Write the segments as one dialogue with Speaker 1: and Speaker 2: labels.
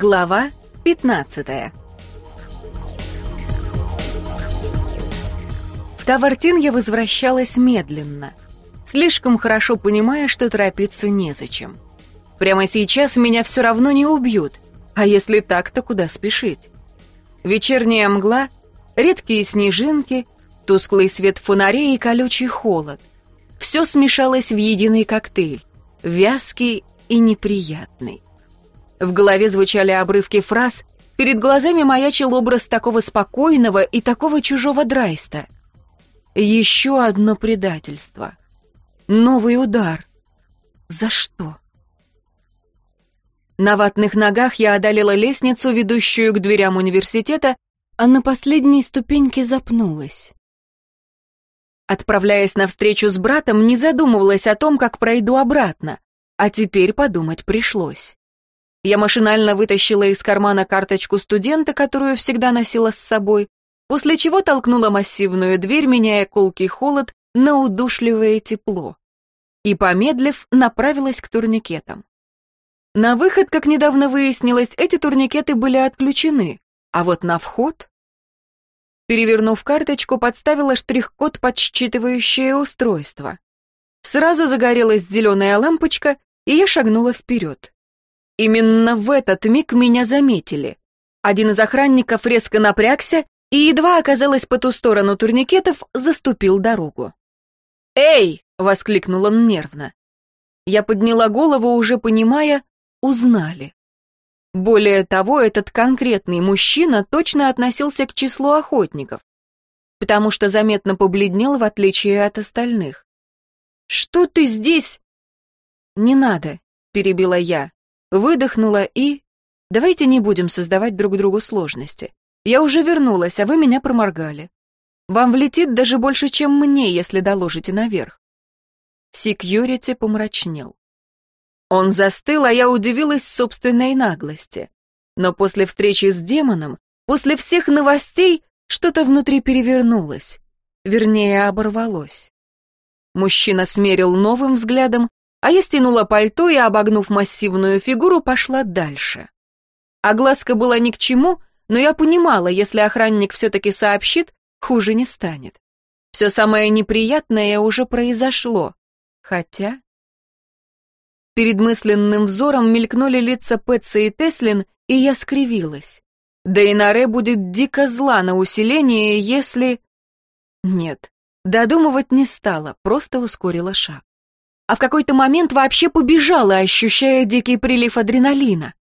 Speaker 1: Глава 15 В Тавартин я возвращалась медленно, слишком хорошо понимая, что торопиться незачем. Прямо сейчас меня все равно не убьют, а если так, то куда спешить? Вечерняя мгла, редкие снежинки, тусклый свет фонарей и колючий холод. Все смешалось в единый коктейль, вязкий и неприятный. В голове звучали обрывки фраз, перед глазами маячил образ такого спокойного и такого чужого Драйста. Еще одно предательство. Новый удар. За что? На ватных ногах я одолела лестницу, ведущую к дверям университета, а на последней ступеньке запнулась. Отправляясь на встречу с братом, не задумывалась о том, как пройду обратно, а теперь подумать пришлось. Я машинально вытащила из кармана карточку студента, которую всегда носила с собой, после чего толкнула массивную дверь, меняя колкий холод на удушливое тепло. И, помедлив, направилась к турникетам. На выход, как недавно выяснилось, эти турникеты были отключены, а вот на вход... Перевернув карточку, подставила штрих-код под считывающее устройство. Сразу загорелась зеленая лампочка, и я шагнула вперед. Именно в этот миг меня заметили. Один из охранников резко напрягся и едва оказалась по ту сторону турникетов, заступил дорогу. «Эй!» — воскликнул он нервно. Я подняла голову, уже понимая, узнали. Более того, этот конкретный мужчина точно относился к числу охотников, потому что заметно побледнел, в отличие от остальных. «Что ты здесь?» «Не надо», — перебила я выдохнула и... Давайте не будем создавать друг другу сложности. Я уже вернулась, а вы меня проморгали. Вам влетит даже больше, чем мне, если доложите наверх. Секьюрити помрачнел. Он застыл, а я удивилась собственной наглости. Но после встречи с демоном, после всех новостей, что-то внутри перевернулось. Вернее, оборвалось. Мужчина смерил новым взглядом, а я стянула пальто и, обогнув массивную фигуру, пошла дальше. Огласка была ни к чему, но я понимала, если охранник все-таки сообщит, хуже не станет. Все самое неприятное уже произошло. Хотя... Перед мысленным взором мелькнули лица Пэтса и Теслин, и я скривилась. Да и Наре будет дико зла на усиление, если... Нет, додумывать не стала, просто ускорила шаг а в какой-то момент вообще побежала, ощущая дикий прилив адреналина.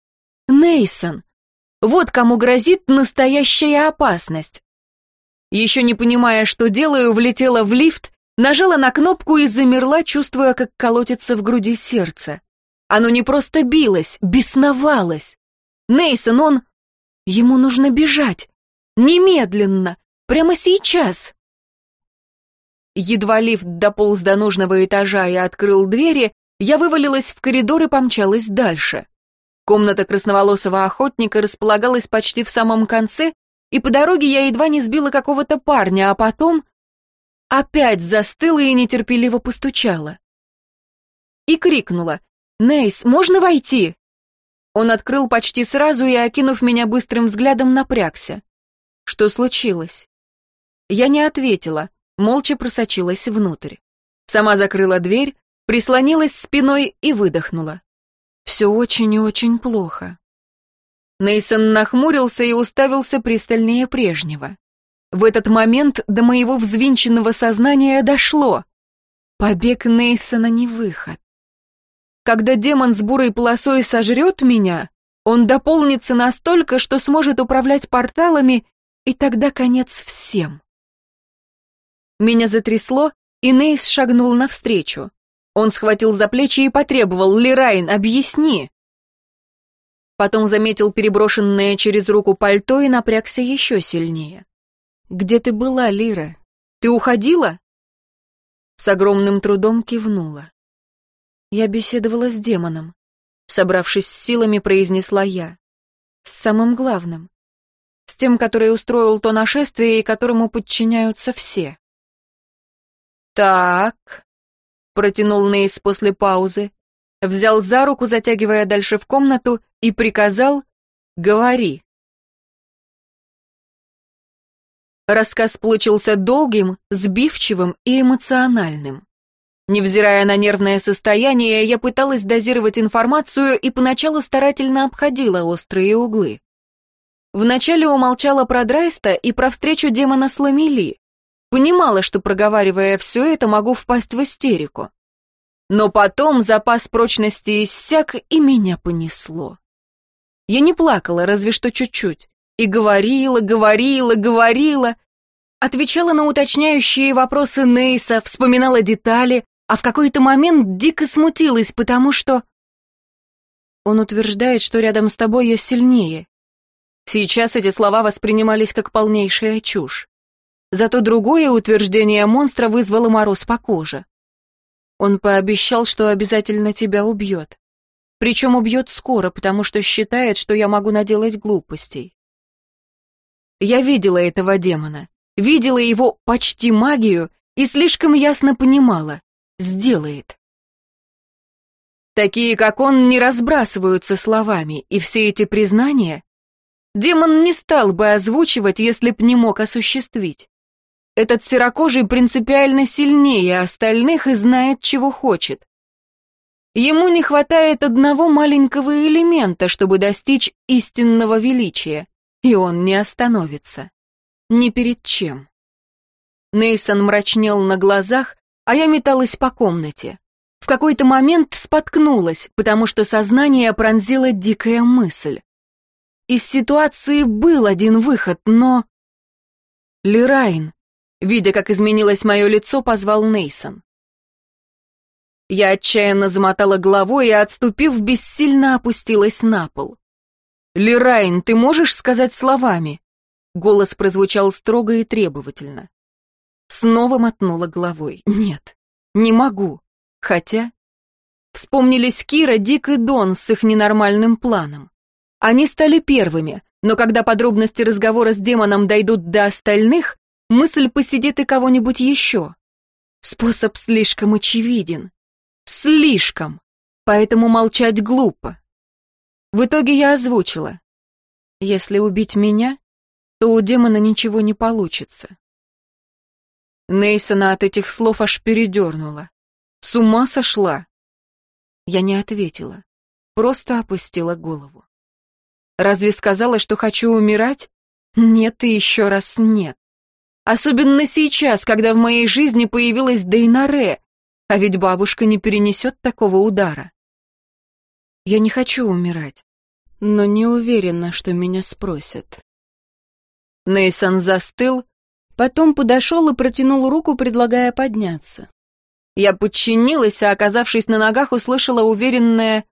Speaker 1: Нейсон. Вот кому грозит настоящая опасность. Еще не понимая, что делаю, влетела в лифт, нажала на кнопку и замерла, чувствуя, как колотится в груди сердце. Оно не просто билось, бесновалось. Нейсон, он... Ему нужно бежать. Немедленно. Прямо сейчас. Едва лифт дополз до нужного этажа и открыл двери, я вывалилась в коридор и помчалась дальше. Комната красноволосого охотника располагалась почти в самом конце, и по дороге я едва не сбила какого-то парня, а потом опять застыла и нетерпеливо постучала. И крикнула «Нейс, можно войти?» Он открыл почти сразу и, окинув меня быстрым взглядом, напрягся. Что случилось? Я не ответила, молча просочилась внутрь. Сама закрыла дверь, прислонилась спиной и выдохнула. Все очень и очень плохо. Нейсон нахмурился и уставился пристальнее прежнего. В этот момент до моего взвинченного сознания дошло. Побег Нейсона не выход. Когда демон с бурой полосой сожрет меня, он дополнится настолько, что сможет управлять порталами, и тогда конец всем. Меня затрясло, и Нейс шагнул навстречу. Он схватил за плечи и потребовал «Лирайн, объясни!» Потом заметил переброшенное через руку пальто и напрягся еще сильнее. «Где ты была, Лира? Ты уходила?» С огромным трудом кивнула. Я беседовала с демоном. Собравшись с силами, произнесла я. С самым главным. С тем, который устроил то нашествие и которому подчиняются все. «Так», — протянул Нейс после паузы, взял за руку, затягивая дальше в комнату, и приказал Говори. Рассказ получился долгим, сбивчивым и эмоциональным. Невзирая на нервное состояние, я пыталась дозировать информацию и поначалу старательно обходила острые углы. Вначале умолчала про Драйста и про встречу демона с Ламели. Понимала, что, проговаривая все это, могу впасть в истерику. Но потом запас прочности иссяк, и меня понесло. Я не плакала, разве что чуть-чуть. И говорила, говорила, говорила. Отвечала на уточняющие вопросы Нейса, вспоминала детали, а в какой-то момент дико смутилась, потому что... Он утверждает, что рядом с тобой я сильнее. Сейчас эти слова воспринимались как полнейшая чушь. Зато другое утверждение монстра вызвало мороз по коже. Он пообещал, что обязательно тебя убьет. Причем убьет скоро, потому что считает, что я могу наделать глупостей. Я видела этого демона, видела его почти магию и слишком ясно понимала — сделает. Такие, как он, не разбрасываются словами, и все эти признания демон не стал бы озвучивать, если б не мог осуществить. Этот серокожий принципиально сильнее остальных и знает, чего хочет. Ему не хватает одного маленького элемента, чтобы достичь истинного величия и он не остановится. Ни перед чем. Нейсон мрачнел на глазах, а я металась по комнате. В какой-то момент споткнулась, потому что сознание пронзила дикая мысль. Из ситуации был один выход, но... Лирайн, видя, как изменилось мое лицо, позвал Нейсон. Я отчаянно замотала головой и, отступив, бессильно опустилась на пол. «Лирайн, ты можешь сказать словами?» Голос прозвучал строго и требовательно. Снова мотнула головой. «Нет, не могу. Хотя...» Вспомнились Кира, Дик и Дон с их ненормальным планом. Они стали первыми, но когда подробности разговора с демоном дойдут до остальных, мысль посидит и кого-нибудь еще. Способ слишком очевиден. Слишком. Поэтому молчать глупо. В итоге я озвучила. Если убить меня, то у демона ничего не получится. Нейсона от этих слов аж передернула. С ума сошла. Я не ответила, просто опустила голову. Разве сказала, что хочу умирать? Нет и еще раз нет. Особенно сейчас, когда в моей жизни появилась Дейнаре, а ведь бабушка не перенесет такого удара. Я не хочу умирать но не уверена, что меня спросят. Нейсон застыл, потом подошел и протянул руку, предлагая подняться. Я подчинилась, а, оказавшись на ногах, услышала уверенное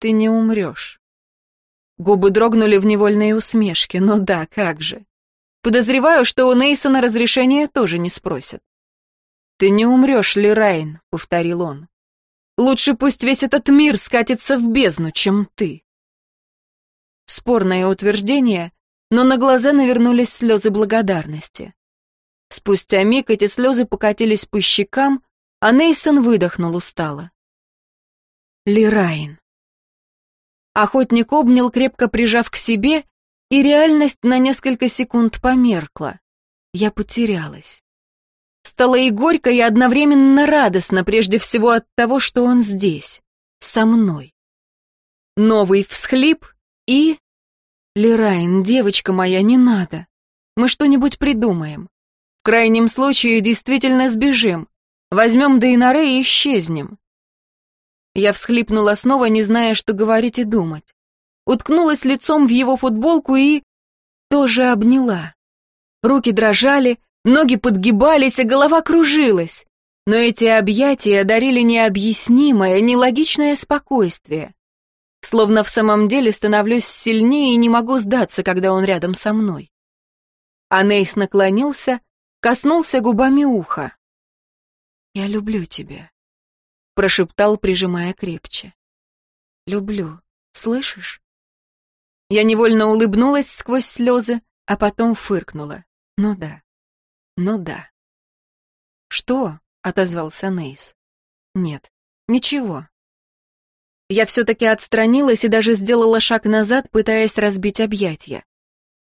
Speaker 1: «ты не умрешь». Губы дрогнули в невольной усмешке, но да, как же. Подозреваю, что у Нейсона разрешения тоже не спросят. «Ты не умрешь, Лирайн», — повторил он. «Лучше пусть весь этот мир скатится в бездну, чем ты». Спорное утверждение, но на глаза навернулись слезы благодарности. Спустя миг эти слезы покатились по щекам, а Нейсон выдохнул устало. Лирайн. Охотник обнял, крепко прижав к себе, и реальность на несколько секунд померкла. Я потерялась. Стало и горько, и одновременно радостно, прежде всего от того, что он здесь, со мной. Новый всхлип, и... Лерайн, девочка моя, не надо. Мы что-нибудь придумаем. В крайнем случае действительно сбежим. Возьмем Дейнаре и исчезнем. Я всхлипнула снова, не зная, что говорить и думать. Уткнулась лицом в его футболку и... тоже обняла. Руки дрожали, ноги подгибались, а голова кружилась. Но эти объятия дарили необъяснимое, нелогичное спокойствие. Словно в самом деле становлюсь сильнее и не могу сдаться, когда он рядом со мной. Анейс наклонился, коснулся губами уха. «Я люблю тебя», — прошептал, прижимая крепче. «Люблю, слышишь?» Я невольно улыбнулась сквозь слезы, а потом фыркнула. «Ну да, ну да». «Что?» — отозвался Нейс. «Нет, ничего, Я все-таки отстранилась и даже сделала шаг назад, пытаясь разбить объятия.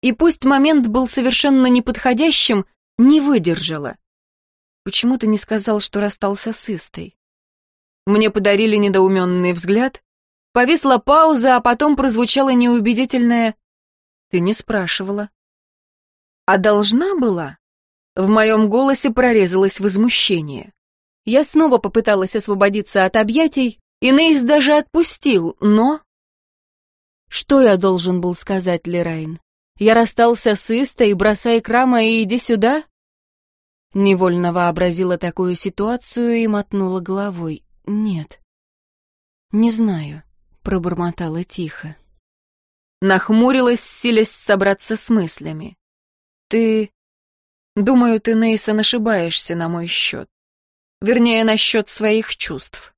Speaker 1: И пусть момент был совершенно неподходящим, не выдержала. Почему ты не сказал, что расстался с Истой? Мне подарили недоуменный взгляд. Повисла пауза, а потом прозвучало неубедительное «Ты не спрашивала». «А должна была?» В моем голосе прорезалось возмущение. Я снова попыталась освободиться от объятий, и Нейс даже отпустил, но... Что я должен был сказать, Лерайн? Я расстался с Истой, бросай крама и иди сюда? Невольно вообразила такую ситуацию и мотнула головой. Нет. Не знаю, пробормотала тихо. Нахмурилась, силясь собраться с мыслями. Ты... Думаю, ты, Нейсон, ошибаешься на мой счет. Вернее, насчет своих чувств.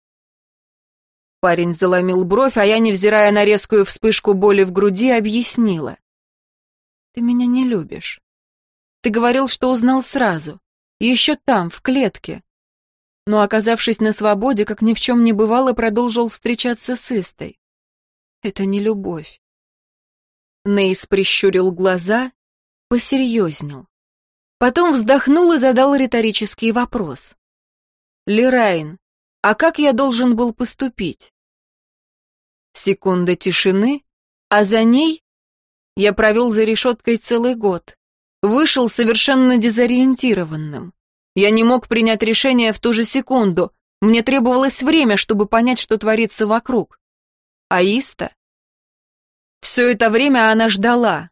Speaker 1: Парень заломил бровь, а я, невзирая на резкую вспышку боли в груди, объяснила. «Ты меня не любишь. Ты говорил, что узнал сразу. Еще там, в клетке. Но, оказавшись на свободе, как ни в чем не бывало, продолжил встречаться с Истой. Это не любовь». Нейс прищурил глаза, посерьезнел. Потом вздохнул и задал риторический вопрос. «Лерайн, а как я должен был поступить? Секунда тишины, а за ней я провел за решеткой целый год. Вышел совершенно дезориентированным. Я не мог принять решение в ту же секунду. Мне требовалось время, чтобы понять, что творится вокруг. Аиста? Все это время она ждала.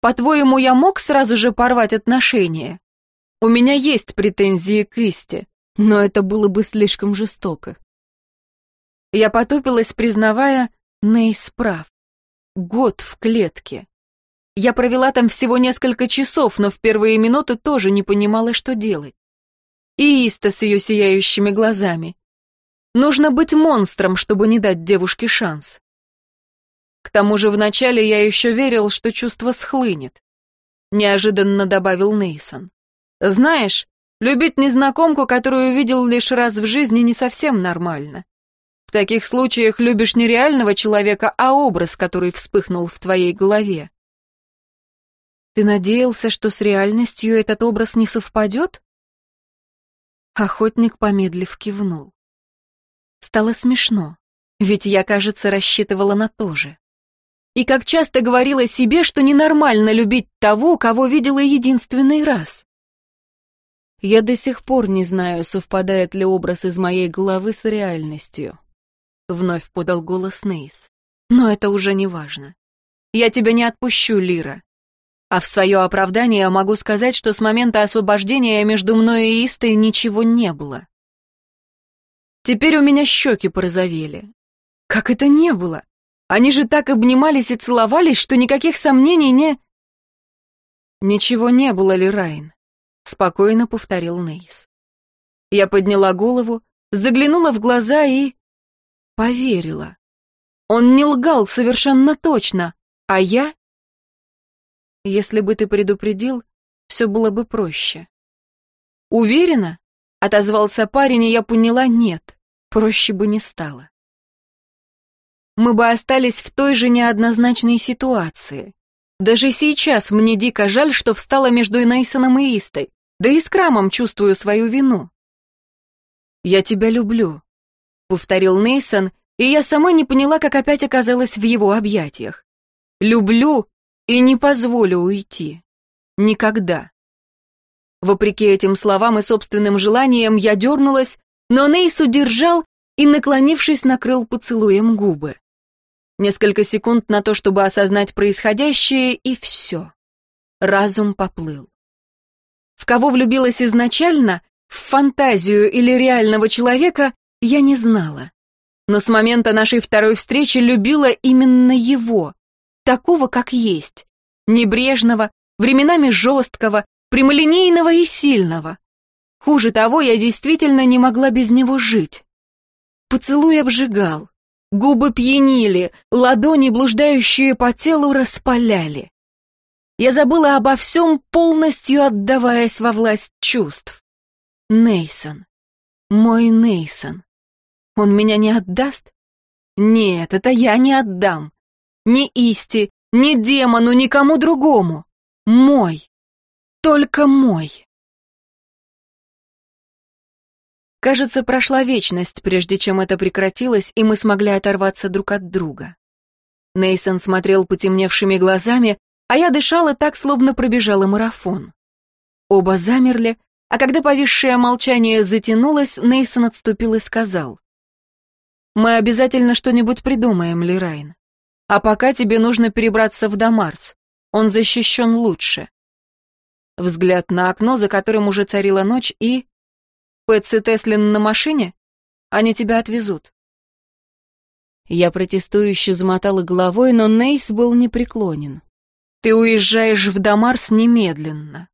Speaker 1: По-твоему, я мог сразу же порвать отношения? У меня есть претензии к Исте но это было бы слишком жестоко. Я потупилась, признавая, Нейс прав. Год в клетке. Я провела там всего несколько часов, но в первые минуты тоже не понимала, что делать. И Иста с ее сияющими глазами. Нужно быть монстром, чтобы не дать девушке шанс. К тому же вначале я еще верил, что чувство схлынет. Неожиданно добавил Нейсон. Знаешь, Любить незнакомку, которую видел лишь раз в жизни, не совсем нормально. В таких случаях любишь не реального человека, а образ, который вспыхнул в твоей голове. Ты надеялся, что с реальностью этот образ не совпадет? Охотник, помедлив, кивнул. Стало смешно, ведь я, кажется, рассчитывала на то же. И как часто говорила себе, что ненормально любить того, кого видела единственный раз. Я до сих пор не знаю, совпадает ли образ из моей головы с реальностью. Вновь подал голос Нейс. Но это уже не важно. Я тебя не отпущу, Лира. А в свое оправдание могу сказать, что с момента освобождения между мной и Истой ничего не было. Теперь у меня щеки порозовели. Как это не было? Они же так обнимались и целовались, что никаких сомнений не... Ничего не было, Лирайн спокойно повторил Нейс. Я подняла голову, заглянула в глаза и... поверила. Он не лгал совершенно точно, а я... Если бы ты предупредил, все было бы проще. Уверена? Отозвался парень, и я поняла, нет, проще бы не стало. Мы бы остались в той же неоднозначной ситуации. Даже сейчас мне дико жаль, что встала между Нейсоном и Истой, да и с Крамом чувствую свою вину. «Я тебя люблю», — повторил Нейсон, и я сама не поняла, как опять оказалась в его объятиях. «Люблю и не позволю уйти. Никогда». Вопреки этим словам и собственным желаниям я дернулась, но Нейс удержал и, наклонившись, накрыл поцелуем губы. Несколько секунд на то, чтобы осознать происходящее, и все. Разум поплыл. В кого влюбилась изначально, в фантазию или реального человека, я не знала. Но с момента нашей второй встречи любила именно его, такого, как есть, небрежного, временами жесткого, прямолинейного и сильного. Хуже того, я действительно не могла без него жить. Поцелуй обжигал, губы пьянили, ладони, блуждающие по телу, распаляли. Я забыла обо всем, полностью отдаваясь во власть чувств. Нейсон. Мой Нейсон. Он меня не отдаст? Нет, это я не отдам. Ни Исти, ни демону, никому другому. Мой. Только мой. Кажется, прошла вечность, прежде чем это прекратилось, и мы смогли оторваться друг от друга. Нейсон смотрел потемневшими глазами, а я дышала так, словно пробежала марафон. Оба замерли, а когда повисшее молчание затянулось, Нейсон отступил и сказал. «Мы обязательно что-нибудь придумаем, Лирайн. А пока тебе нужно перебраться в Дамарс. Он защищен лучше». Взгляд на окно, за которым уже царила ночь, и... «Пэтси Теслин на машине? Они тебя отвезут». Я протестующе замотала головой, но Нейс был непреклонен. «Ты уезжаешь в Дамарс немедленно».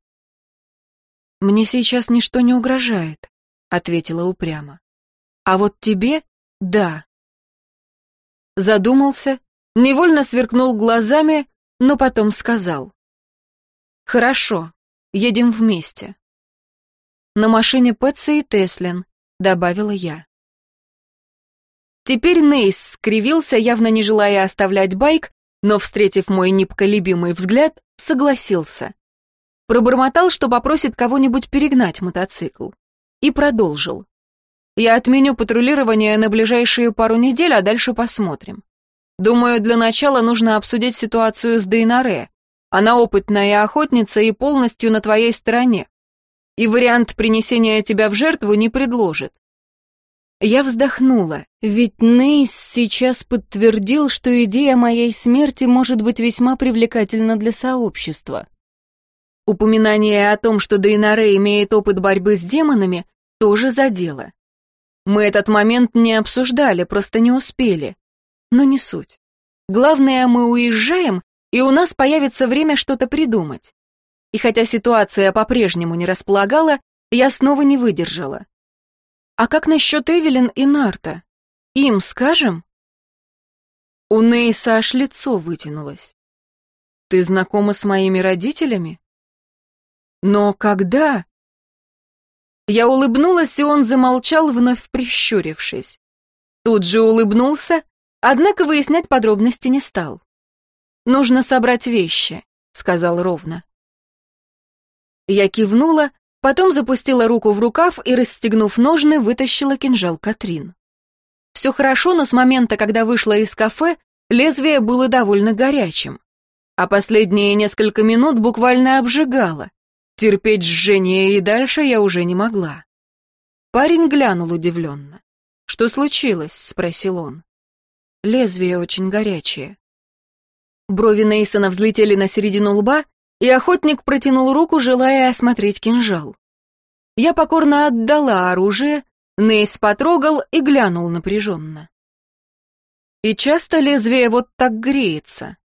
Speaker 1: «Мне сейчас ничто не угрожает», — ответила упрямо. «А вот тебе — да». Задумался, невольно сверкнул глазами, но потом сказал. «Хорошо, едем вместе». «На машине Пэтса и Теслин», — добавила я. Теперь Нейс скривился, явно не желая оставлять байк, но, встретив мой непоколебимый взгляд, согласился. Пробормотал, что попросит кого-нибудь перегнать мотоцикл. И продолжил. Я отменю патрулирование на ближайшие пару недель, а дальше посмотрим. Думаю, для начала нужно обсудить ситуацию с Дейнаре. Она опытная охотница и полностью на твоей стороне. И вариант принесения тебя в жертву не предложит. Я вздохнула, ведь Нейс сейчас подтвердил, что идея моей смерти может быть весьма привлекательна для сообщества. Упоминание о том, что Дейнаре имеет опыт борьбы с демонами, тоже задело. Мы этот момент не обсуждали, просто не успели. Но не суть. Главное, мы уезжаем, и у нас появится время что-то придумать. И хотя ситуация по-прежнему не располагала, я снова не выдержала. А как насчет Эвелин и Нарта? Им скажем? У Нейса аж лицо вытянулось. Ты знакома с моими родителями? Но когда? Я улыбнулась, и он замолчал, вновь прищурившись. Тут же улыбнулся, однако выяснять подробности не стал. «Нужно собрать вещи», — сказал ровно. Я кивнула, потом запустила руку в рукав и, расстегнув ножны, вытащила кинжал Катрин. Все хорошо, но с момента, когда вышла из кафе, лезвие было довольно горячим, а последние несколько минут буквально обжигало. Терпеть жжение и дальше я уже не могла. Парень глянул удивленно. «Что случилось?» — спросил он. «Лезвие очень горячее». Брови Нейсона взлетели на середину лба, и охотник протянул руку, желая осмотреть кинжал. Я покорно отдала оружие, Нейс потрогал и глянул напряженно. «И часто лезвие вот так греется?»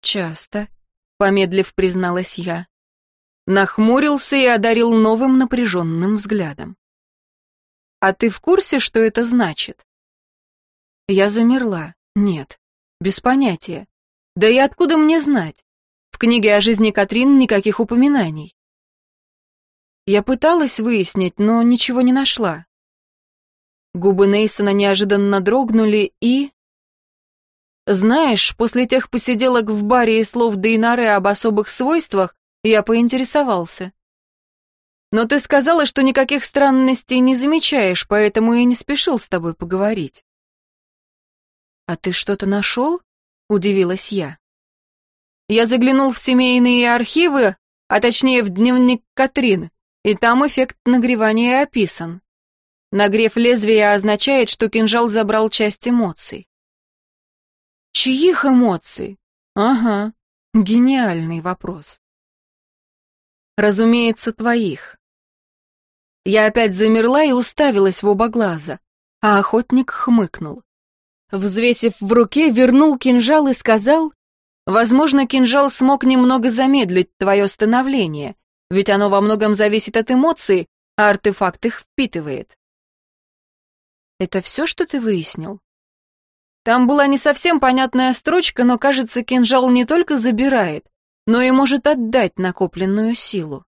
Speaker 1: «Часто», — помедлив призналась я нахмурился и одарил новым напряженным взглядом. «А ты в курсе, что это значит?» Я замерла. Нет, без понятия. Да и откуда мне знать? В книге о жизни Катрин никаких упоминаний. Я пыталась выяснить, но ничего не нашла. Губы Нейсона неожиданно дрогнули и... Знаешь, после тех посиделок в баре и слов Дейнары об особых свойствах, я поинтересовался. Но ты сказала, что никаких странностей не замечаешь, поэтому и не спешил с тобой поговорить. А ты что-то нашел? Удивилась я. Я заглянул в семейные архивы, а точнее в дневник Катрин, и там эффект нагревания описан. Нагрев лезвия означает, что кинжал забрал часть эмоций. Чьих эмоций? Ага, гениальный вопрос. Разумеется, твоих. Я опять замерла и уставилась в оба глаза, а охотник хмыкнул. Взвесив в руке, вернул кинжал и сказал, «Возможно, кинжал смог немного замедлить твое становление, ведь оно во многом зависит от эмоций, а артефакт их впитывает». «Это все, что ты выяснил?» Там была не совсем понятная строчка, но, кажется, кинжал не только забирает, но и может отдать накопленную силу.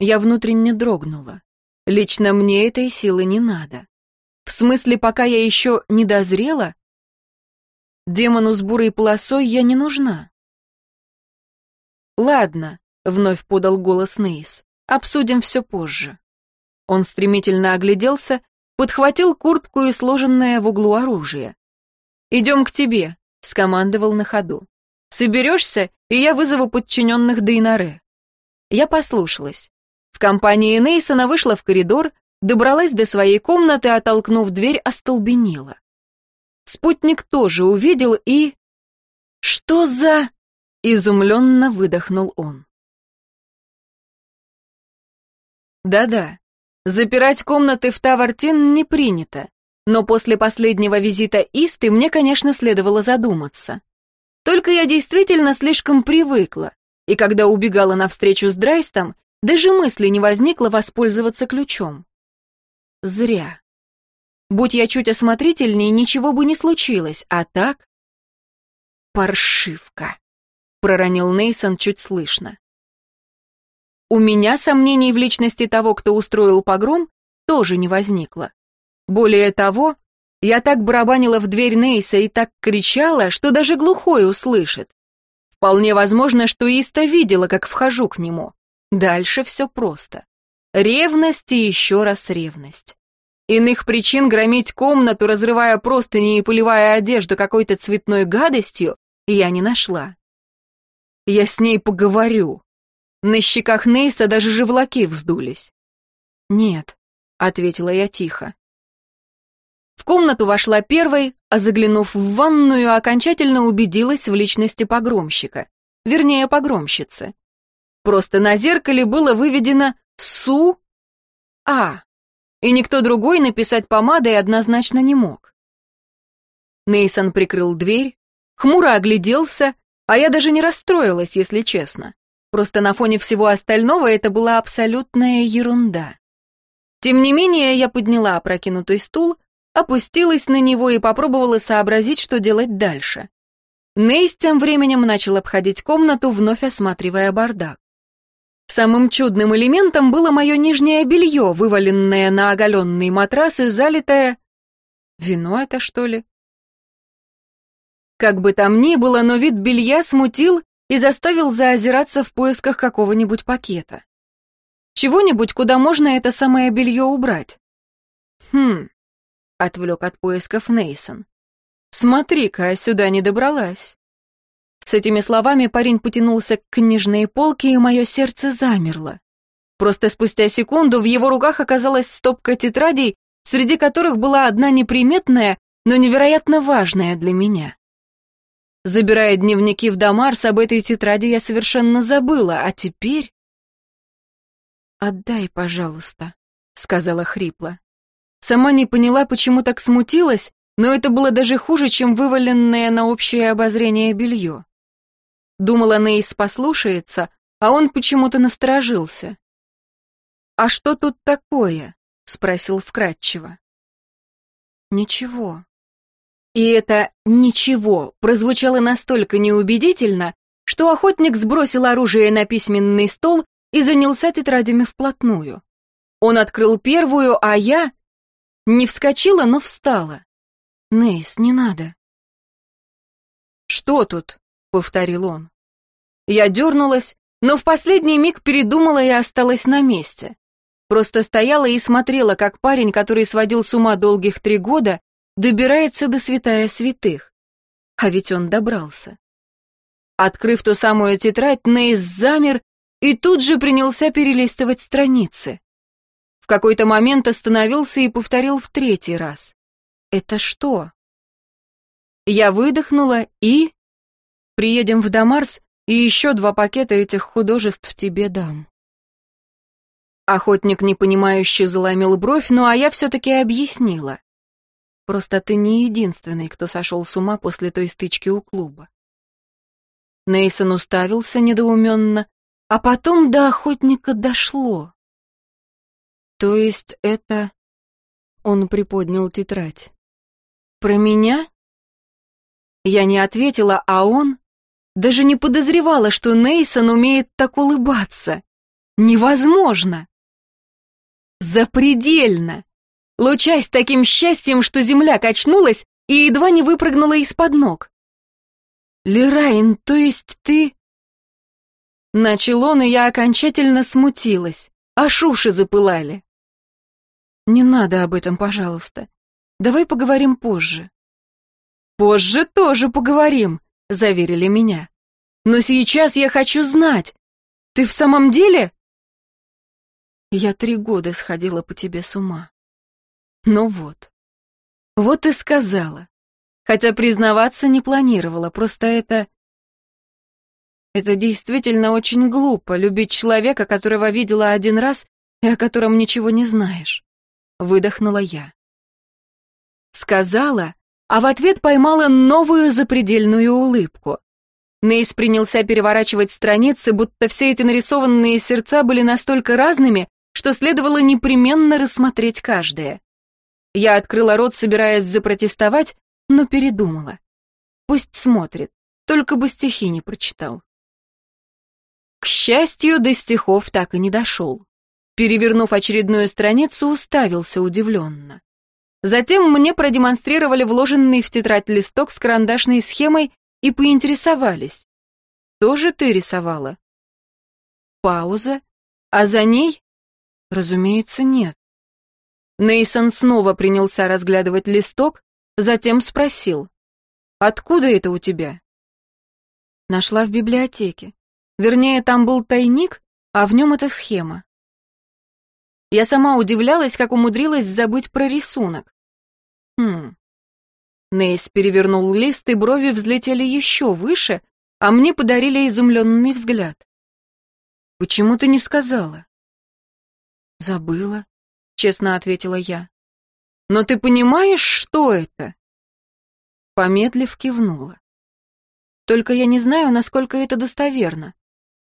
Speaker 1: Я внутренне дрогнула. Лично мне этой силы не надо. В смысле, пока я еще не дозрела? Демону с бурой полосой я не нужна. Ладно, вновь подал голос Нейс. Обсудим все позже. Он стремительно огляделся, подхватил куртку и сложенное в углу оружие. «Идем к тебе», — скомандовал на ходу. «Соберешься, и я вызову подчиненных Дейнаре». Я послушалась. В компании Нейсона вышла в коридор, добралась до своей комнаты, оттолкнув дверь, остолбенела. Спутник тоже увидел и... «Что за...» — изумленно выдохнул он. Да-да, запирать комнаты в Тавартин не принято, но после последнего визита Исты мне, конечно, следовало задуматься. Только я действительно слишком привыкла, и когда убегала навстречу с Драйстом, даже мысли не возникло воспользоваться ключом. Зря. Будь я чуть осмотрительнее, ничего бы не случилось, а так... «Паршивка», — проронил Нейсон чуть слышно. У меня сомнений в личности того, кто устроил погром, тоже не возникло. Более того, я так барабанила в дверь Нейса и так кричала, что даже глухой услышит. Вполне возможно, что Иста видела, как вхожу к нему. Дальше все просто. Ревность и еще раз ревность. Иных причин громить комнату, разрывая простыни и поливая одежду какой-то цветной гадостью, я не нашла. Я с ней поговорю, на щеках Нейса даже живлаки вздулись. «Нет», — ответила я тихо. В комнату вошла первой, а заглянув в ванную, окончательно убедилась в личности погромщика. Вернее, погромщицы. Просто на зеркале было выведено «Су А», и никто другой написать помадой однозначно не мог. Нейсон прикрыл дверь, хмуро огляделся, а я даже не расстроилась, если честно. Просто на фоне всего остального это была абсолютная ерунда. Тем не менее, я подняла опрокинутый стул, опустилась на него и попробовала сообразить, что делать дальше. Нейс тем временем начал обходить комнату, вновь осматривая бардак. Самым чудным элементом было мое нижнее белье, вываленное на оголенный матрас и залитое... Вино это, что ли? Как бы там ни было, но вид белья смутил и заставил заозираться в поисках какого-нибудь пакета. Чего-нибудь, куда можно это самое белье убрать. Хм, отвлек от поисков Нейсон. Смотри-ка, сюда не добралась. С этими словами парень потянулся к книжной полке, и мое сердце замерло. Просто спустя секунду в его руках оказалась стопка тетрадей, среди которых была одна неприметная, но невероятно важная для меня. Забирая дневники в Дамарс, об этой тетради я совершенно забыла, а теперь... «Отдай, пожалуйста», — сказала хрипло. Сама не поняла, почему так смутилась, но это было даже хуже, чем вываленное на общее обозрение белье. Думала, Нейс послушается, а он почему-то насторожился. «А что тут такое?» — спросил вкратчиво. «Ничего», и это «ничего» прозвучало настолько неубедительно, что охотник сбросил оружие на письменный стол и занялся тетрадями вплотную. Он открыл первую, а я... Не вскочила, но встала. «Нейс, не надо». «Что тут?» — повторил он. Я дернулась, но в последний миг передумала и осталась на месте. Просто стояла и смотрела, как парень, который сводил с ума долгих три года, добирается до святая святых. А ведь он добрался. Открыв ту самую тетрадь, Нейс замер и тут же принялся перелистывать страницы. В какой-то момент остановился и повторил в третий раз. «Это что?» Я выдохнула и... «Приедем в Дамарс, и еще два пакета этих художеств тебе дам». Охотник непонимающе заломил бровь, ну а я все-таки объяснила. Просто ты не единственный, кто сошел с ума после той стычки у клуба. Нейсон уставился недоуменно, а потом до охотника дошло. То есть это... Он приподнял тетрадь. Про меня? Я не ответила, а он... Даже не подозревала, что Нейсон умеет так улыбаться. Невозможно. Запредельно. лучась таким счастьем, что земля качнулась и едва не выпрыгнула из-под ног. «Лерайн, то есть ты...» Начал он, и я окончательно смутилась, а шуши запылали. «Не надо об этом, пожалуйста. Давай поговорим позже». «Позже тоже поговорим», — заверили меня. «Но сейчас я хочу знать. Ты в самом деле...» Я три года сходила по тебе с ума. Ну вот. Вот и сказала. Хотя признаваться не планировала, просто это... Это действительно очень глупо, любить человека, которого видела один раз и о котором ничего не знаешь. Выдохнула я. Сказала, а в ответ поймала новую запредельную улыбку. Нейс принялся переворачивать страницы, будто все эти нарисованные сердца были настолько разными, что следовало непременно рассмотреть каждое. Я открыла рот, собираясь запротестовать, но передумала. Пусть смотрит, только бы стихи не прочитал. К счастью, до стихов так и не дошел. Перевернув очередную страницу, уставился удивленно. Затем мне продемонстрировали вложенный в тетрадь листок с карандашной схемой и поинтересовались. «Тоже ты рисовала?» Пауза, а за ней? Разумеется, нет. Нейсон снова принялся разглядывать листок, затем спросил. «Откуда это у тебя?» Нашла в библиотеке. Вернее, там был тайник, а в нем эта схема. Я сама удивлялась, как умудрилась забыть про рисунок. Хм. Нейс перевернул лист, и брови взлетели еще выше, а мне подарили изумленный взгляд. «Почему ты не сказала?» «Забыла», — честно ответила я. «Но ты понимаешь, что это?» Помедлив кивнула. «Только я не знаю, насколько это достоверно.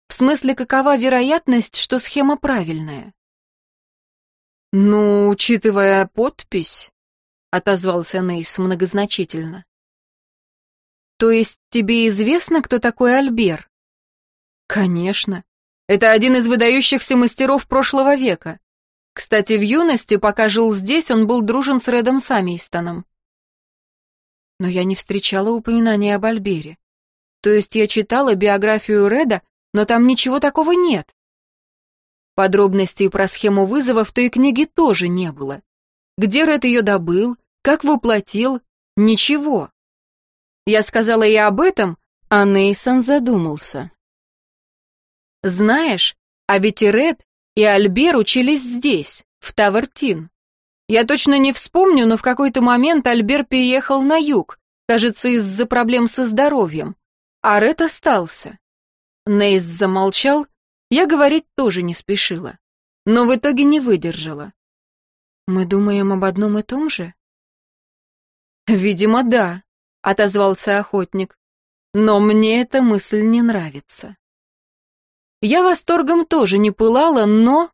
Speaker 1: В смысле, какова вероятность, что схема правильная?» «Ну, учитывая подпись», — отозвался Нейс многозначительно. «То есть тебе известно, кто такой Альбер?» «Конечно. Это один из выдающихся мастеров прошлого века. Кстати, в юности, пока жил здесь, он был дружен с Редом Самейстоном. Но я не встречала упоминания об Альбере. То есть я читала биографию Реда, но там ничего такого нет. Подробностей про схему вызова в той книге тоже не было. Где Ред ее добыл, как воплотил, ничего. Я сказала и об этом, а Нейсон задумался. Знаешь, а ведь и Ред, и Альбер учились здесь, в Тавертин. Я точно не вспомню, но в какой-то момент Альбер переехал на юг, кажется, из-за проблем со здоровьем, а Ред остался. Нейс замолчал, я говорить тоже не спешила, но в итоге не выдержала. Мы думаем об одном и том же? Видимо, да, отозвался охотник. Но мне эта мысль не нравится. Я восторгом тоже не пылала, но...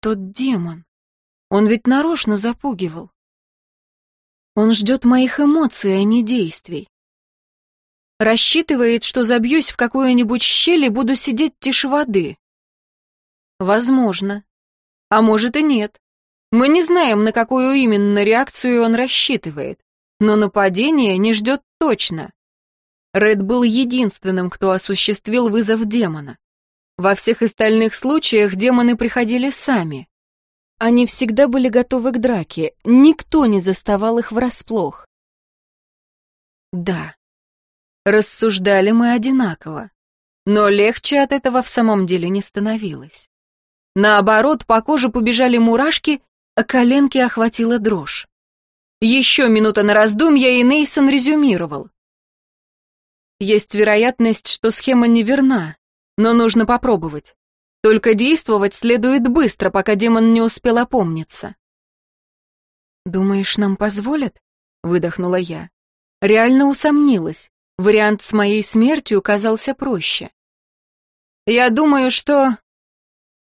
Speaker 1: Тот демон, он ведь нарочно запугивал. Он ждет моих эмоций, а не действий. Рассчитывает, что забьюсь в какую-нибудь щель и буду сидеть тише воды. Возможно. А может и нет. Мы не знаем, на какую именно реакцию он рассчитывает. Но нападение не ждет точно. Ред был единственным, кто осуществил вызов демона. Во всех остальных случаях демоны приходили сами. Они всегда были готовы к драке, никто не заставал их врасплох. Да, Рассуждали мы одинаково, но легче от этого в самом деле не становилось. Наоборот, по коже побежали мурашки, а коленки охватила дрожь. Еще минута на раздумье, и Нейсон резюмировал. Есть вероятность, что схема неверна, но нужно попробовать. Только действовать следует быстро, пока демон не успел опомниться. «Думаешь, нам позволят?» — выдохнула я. Реально усомнилась. Вариант с моей смертью казался проще. Я думаю, что...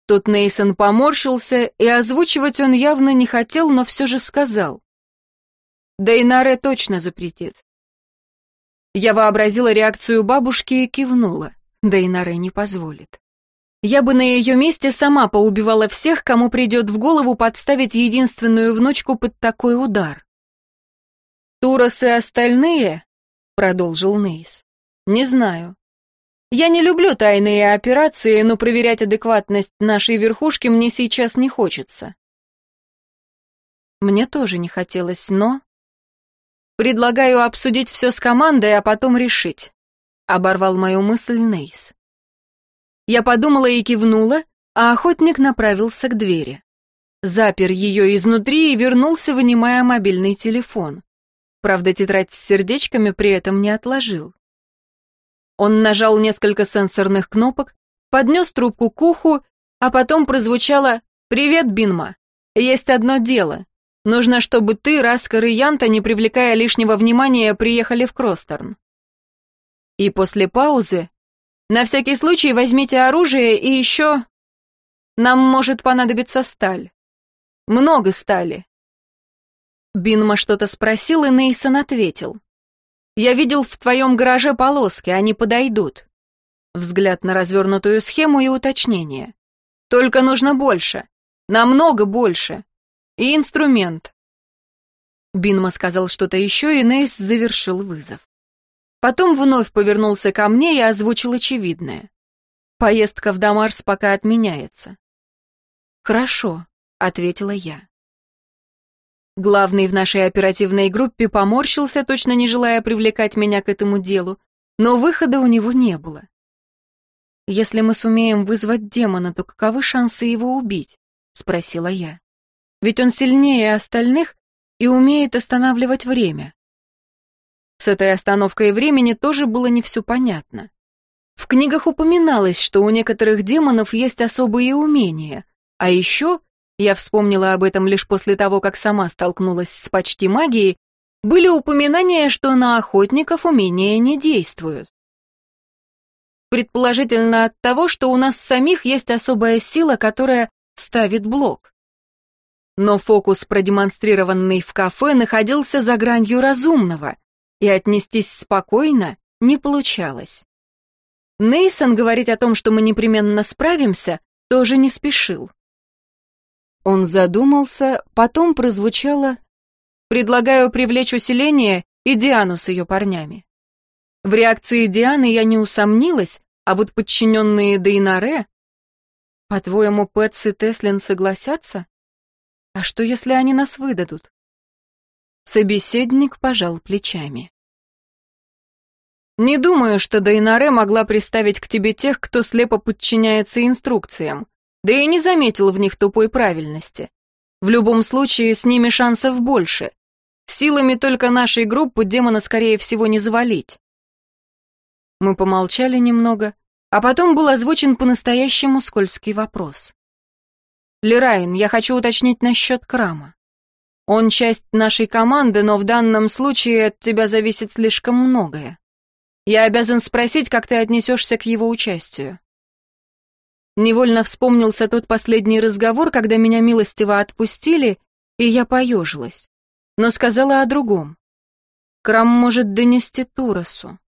Speaker 1: Тут Нейсон поморщился, и озвучивать он явно не хотел, но все же сказал. Дейнаре точно запретит. Я вообразила реакцию бабушки и кивнула. Дейнаре не позволит. Я бы на ее месте сама поубивала всех, кому придет в голову подставить единственную внучку под такой удар. «Турос остальные?» — продолжил Нейс. «Не знаю. Я не люблю тайные операции, но проверять адекватность нашей верхушки мне сейчас не хочется». Мне тоже не хотелось, но... «Предлагаю обсудить все с командой, а потом решить», — оборвал мою мысль Нейс. Я подумала и кивнула, а охотник направился к двери. Запер ее изнутри и вернулся, вынимая мобильный телефон. Правда, тетрадь с сердечками при этом не отложил. Он нажал несколько сенсорных кнопок, поднес трубку к уху, а потом прозвучало «Привет, Бинма! Есть одно дело. Нужно, чтобы ты, Раскар и Янта, не привлекая лишнего внимания, приехали в Кростерн». И после паузы «На всякий случай возьмите оружие и еще... Нам может понадобиться сталь. Много стали. Бинма что-то спросил, и Нейсон ответил. «Я видел в твоем гараже полоски, они подойдут». Взгляд на развернутую схему и уточнение. «Только нужно больше. Намного больше. И инструмент». Бинма сказал что-то еще, и Нейс завершил вызов. Потом вновь повернулся ко мне и озвучил очевидное. Поездка в Дамарс пока отменяется. «Хорошо», — ответила я. Главный в нашей оперативной группе поморщился, точно не желая привлекать меня к этому делу, но выхода у него не было. «Если мы сумеем вызвать демона, то каковы шансы его убить?» — спросила я. «Ведь он сильнее остальных и умеет останавливать время». С этой остановкой времени тоже было не все понятно. В книгах упоминалось, что у некоторых демонов есть особые умения, а еще я вспомнила об этом лишь после того, как сама столкнулась с почти магией, были упоминания, что на охотников умения не действуют. Предположительно от того, что у нас самих есть особая сила, которая ставит блок. Но фокус, продемонстрированный в кафе, находился за гранью разумного, и отнестись спокойно не получалось. Нейсон говорить о том, что мы непременно справимся, тоже не спешил. Он задумался, потом прозвучало «Предлагаю привлечь усиление и Диану с ее парнями». В реакции Дианы я не усомнилась, а вот подчиненные Дейнаре... По-твоему, Пэтс и Теслин согласятся? А что, если они нас выдадут? Собеседник пожал плечами. Не думаю, что Дейнаре могла приставить к тебе тех, кто слепо подчиняется инструкциям да и не заметил в них тупой правильности. В любом случае, с ними шансов больше. Силами только нашей группы демона, скорее всего, не завалить. Мы помолчали немного, а потом был озвучен по-настоящему скользкий вопрос. «Лерайн, я хочу уточнить насчет Крама. Он часть нашей команды, но в данном случае от тебя зависит слишком многое. Я обязан спросить, как ты отнесешься к его участию». Невольно вспомнился тот последний разговор, когда меня милостиво отпустили, и я поежилась. Но сказала о другом. Крам может донести Туросу.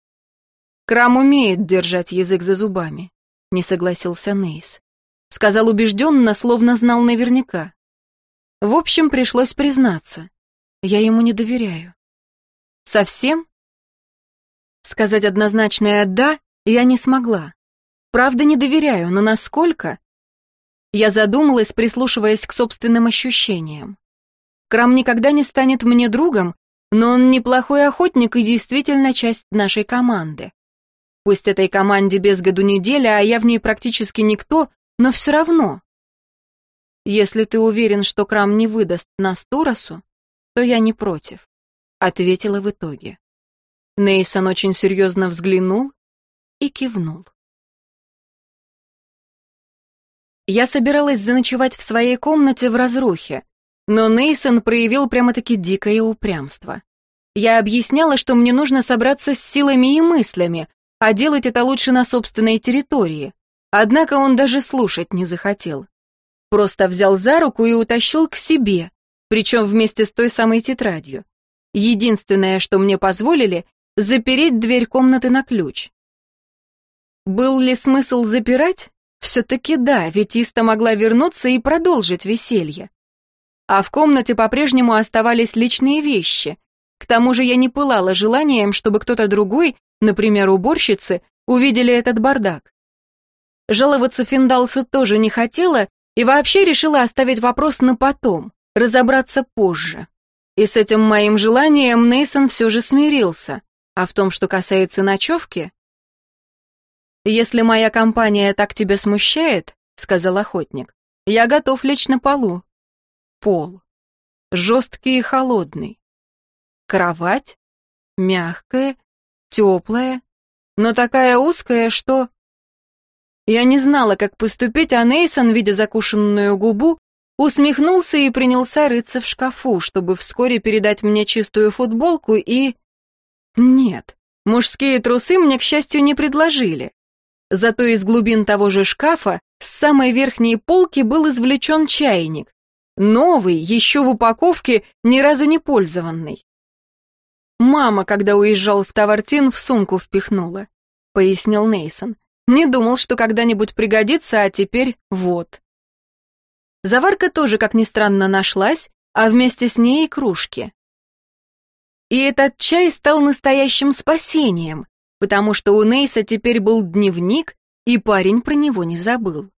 Speaker 1: Крам умеет держать язык за зубами, не согласился Нейс. Сказал убежденно, словно знал наверняка. В общем, пришлось признаться. Я ему не доверяю. Совсем? Сказать однозначное «да» я не смогла. Правда, не доверяю, но насколько? Я задумалась, прислушиваясь к собственным ощущениям. Крам никогда не станет мне другом, но он неплохой охотник и действительно часть нашей команды. Пусть этой команде без году неделя, а я в ней практически никто, но все равно. Если ты уверен, что Крам не выдаст нас Туросу, то я не против, ответила в итоге. Нейсон очень серьезно взглянул и кивнул. Я собиралась заночевать в своей комнате в разрухе, но Нейсон проявил прямо-таки дикое упрямство. Я объясняла, что мне нужно собраться с силами и мыслями, а делать это лучше на собственной территории. Однако он даже слушать не захотел. Просто взял за руку и утащил к себе, причем вместе с той самой тетрадью. Единственное, что мне позволили, запереть дверь комнаты на ключ. Был ли смысл запирать? Все-таки да, ведь Иста могла вернуться и продолжить веселье. А в комнате по-прежнему оставались личные вещи. К тому же я не пылала желанием, чтобы кто-то другой, например, уборщицы, увидели этот бардак. Жаловаться Финдалсу тоже не хотела и вообще решила оставить вопрос на потом, разобраться позже. И с этим моим желанием Нейсон все же смирился. А в том, что касается ночевки... «Если моя компания так тебя смущает, — сказал охотник, — я готов лечь на полу. Пол. Жесткий и холодный. Кровать. Мягкая, теплая, но такая узкая, что... Я не знала, как поступить, а Нейсон, видя закушенную губу, усмехнулся и принялся рыться в шкафу, чтобы вскоре передать мне чистую футболку и... Нет, мужские трусы мне, к счастью, не предложили. Зато из глубин того же шкафа с самой верхней полки был извлечен чайник. Новый, еще в упаковке, ни разу не пользованный. Мама, когда уезжал в Тавартин, в сумку впихнула, пояснил Нейсон. Не думал, что когда-нибудь пригодится, а теперь вот. Заварка тоже, как ни странно, нашлась, а вместе с ней и кружки. И этот чай стал настоящим спасением, потому что у Нейса теперь был дневник, и парень про него не забыл.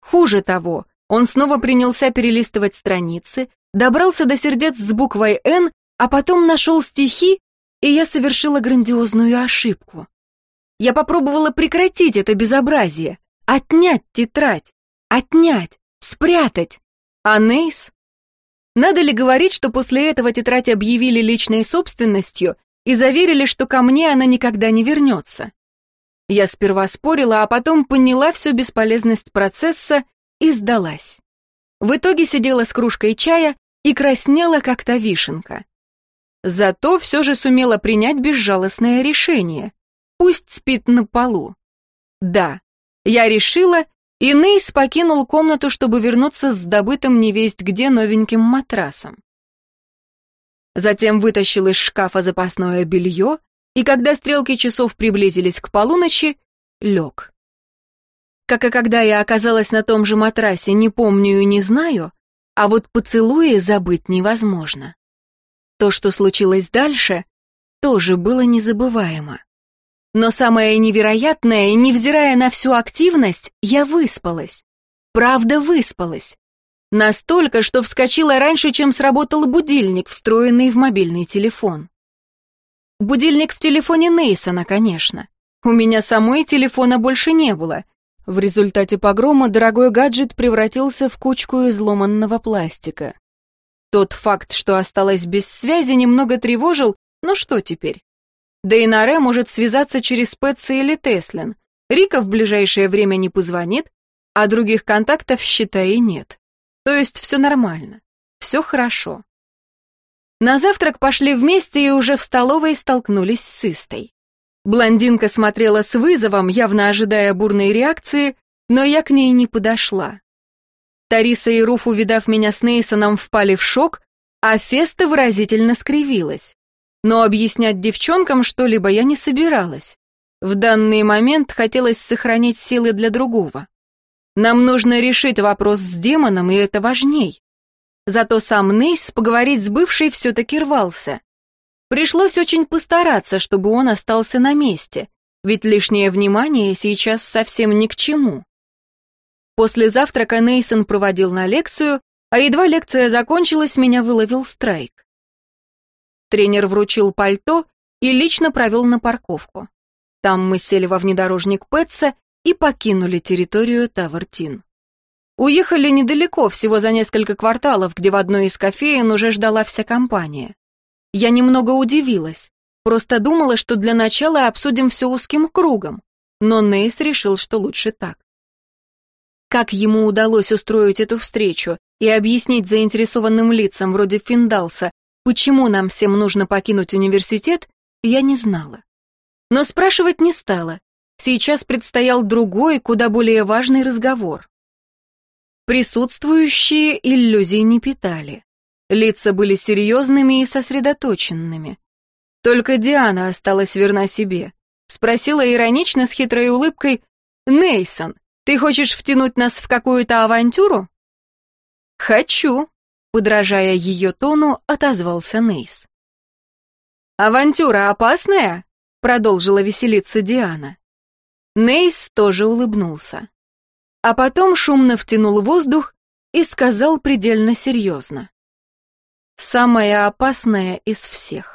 Speaker 1: Хуже того, он снова принялся перелистывать страницы, добрался до сердец с буквой «Н», а потом нашел стихи, и я совершила грандиозную ошибку. Я попробовала прекратить это безобразие, отнять тетрадь, отнять, спрятать. А Нейс? Надо ли говорить, что после этого тетрадь объявили личной собственностью и заверили, что ко мне она никогда не вернется? Я сперва спорила, а потом поняла всю бесполезность процесса и сдалась. В итоге сидела с кружкой чая и краснела, как та вишенка. Зато все же сумела принять безжалостное решение. Пусть спит на полу. Да, я решила, и Нейс покинул комнату, чтобы вернуться с добытым невесть где новеньким матрасом. Затем вытащил из шкафа запасное белье, и когда стрелки часов приблизились к полуночи, лег. Как и когда я оказалась на том же матрасе, не помню и не знаю, а вот поцелуи забыть невозможно. То, что случилось дальше, тоже было незабываемо. Но самое невероятное, невзирая на всю активность, я выспалась. Правда, выспалась. Настолько, что вскочила раньше, чем сработал будильник, встроенный в мобильный телефон. Будильник в телефоне Нейсона, конечно. У меня самой телефона больше не было. В результате погрома дорогой гаджет превратился в кучку изломанного пластика. Тот факт, что осталась без связи, немного тревожил, но что теперь? Дейнаре может связаться через Пэтса или Теслин. Рика в ближайшее время не позвонит, а других контактов, считай, и нет. То есть все нормально, все хорошо. На завтрак пошли вместе и уже в столовой столкнулись с Истой. Блондинка смотрела с вызовом, явно ожидая бурной реакции, но я к ней не подошла. Тариса и Руф, увидав меня с Нейсоном, впали в шок, а Феста выразительно скривилась но объяснять девчонкам что-либо я не собиралась. В данный момент хотелось сохранить силы для другого. Нам нужно решить вопрос с демоном, и это важней. Зато сам Нейс поговорить с бывшей все-таки рвался. Пришлось очень постараться, чтобы он остался на месте, ведь лишнее внимание сейчас совсем ни к чему. После завтрака Нейсон проводил на лекцию, а едва лекция закончилась, меня выловил страйк. Тренер вручил пальто и лично провел на парковку. Там мы сели во внедорожник Пэтса и покинули территорию Тавертин. Уехали недалеко, всего за несколько кварталов, где в одной из кофеин уже ждала вся компания. Я немного удивилась, просто думала, что для начала обсудим все узким кругом, но Нейс решил, что лучше так. Как ему удалось устроить эту встречу и объяснить заинтересованным лицам вроде Финдалса, Почему нам всем нужно покинуть университет, я не знала. Но спрашивать не стала. Сейчас предстоял другой, куда более важный разговор. Присутствующие иллюзий не питали. Лица были серьезными и сосредоточенными. Только Диана осталась верна себе. Спросила иронично с хитрой улыбкой, «Нейсон, Ты хочешь втянуть нас в какую-то авантюру? Хочу, подражая ее тону, отозвался Нейс. Авантюра опасная? продолжила веселиться Диана. Нейс тоже улыбнулся. А потом шумно втянул воздух и сказал предельно серьезно. «Самое опасное из всех».